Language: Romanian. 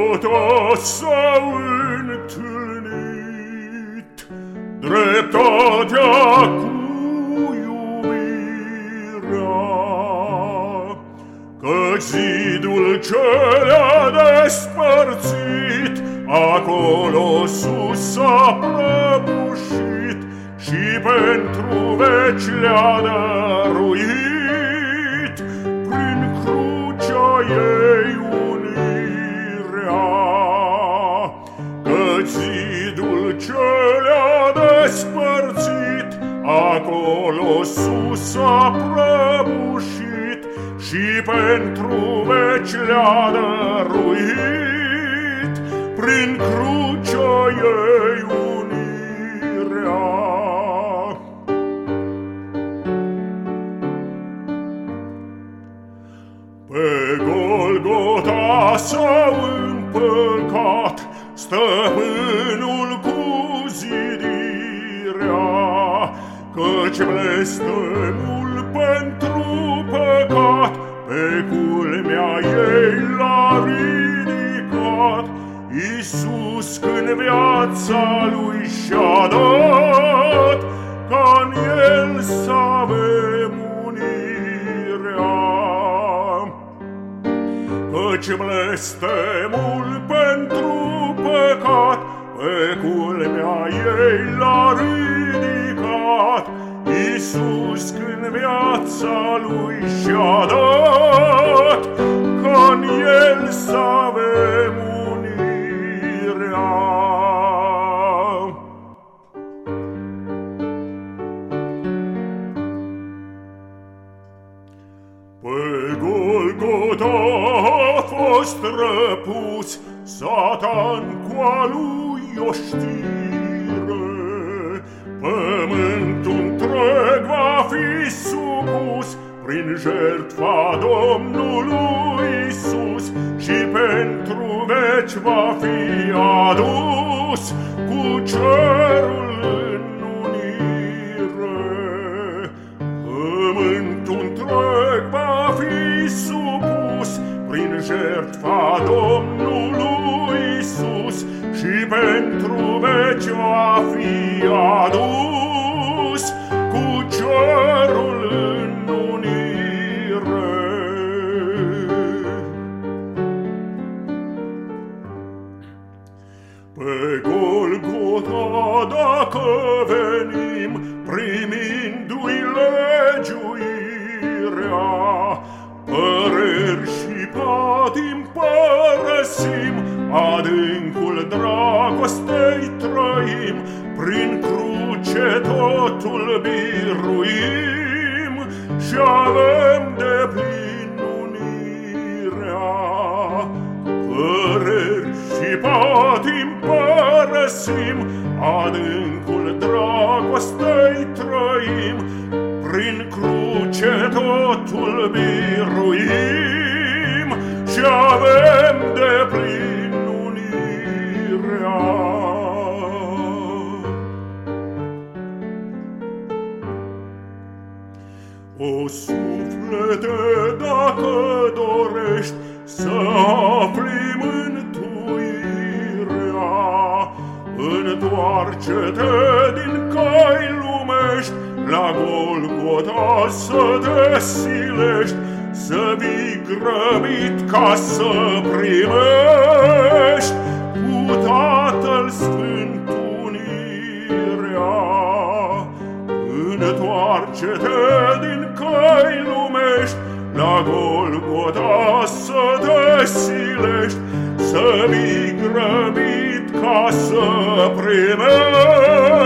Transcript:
Tuta s-au întâlnit Dreptatea cu iubirea Că zidul ce le-a despărțit Acolo sus s-a prăbușit Și pentru veci le-a dăruit. Prin crucea ei despărțit, acolo sus a prăbușit și pentru veci le-a dăruit prin crucea ei unirea. Pe Golgota s-au împăcat stăpânul Căci blestemul pentru păcat pe culmea ei l-a ridicat. Iisus când viața lui și-a dat, ca în el să avem unirea. Căci blestemul pentru păcat, pe culmea ei l-a ridicat. Iisus când viața lui și-a dat, ca în el să avem unirea. Pe Golgota a fost răpus Satan cu a lui o știre, Prin jertfa Domnului Iisus Și pentru veci va fi adus Cu cerul în unire. Pământul întreg va fi supus Prin jertfa Domnului și pentru veci va fi adus Pe Golgota dacă venim, primindu-i legiuirea, păreri și patim părăsim, Adâncul dragostei trăim, Prin cruce totul biruim Și avem de plin unirea. Păreri și patim părăsim, Adâncul dragostei trăim, Prin cruce totul biruim Și avem de plin O suflete, dacă dorești să afli mântuirea, Întoarce-te din cai lumești, la Golgota să te silești, Să vii grăbit ca să primești cu Tatăl Sfânt unirea. Întoarce-te din căi lumești, La Golgota să te silești, Să vii grăbit casa prima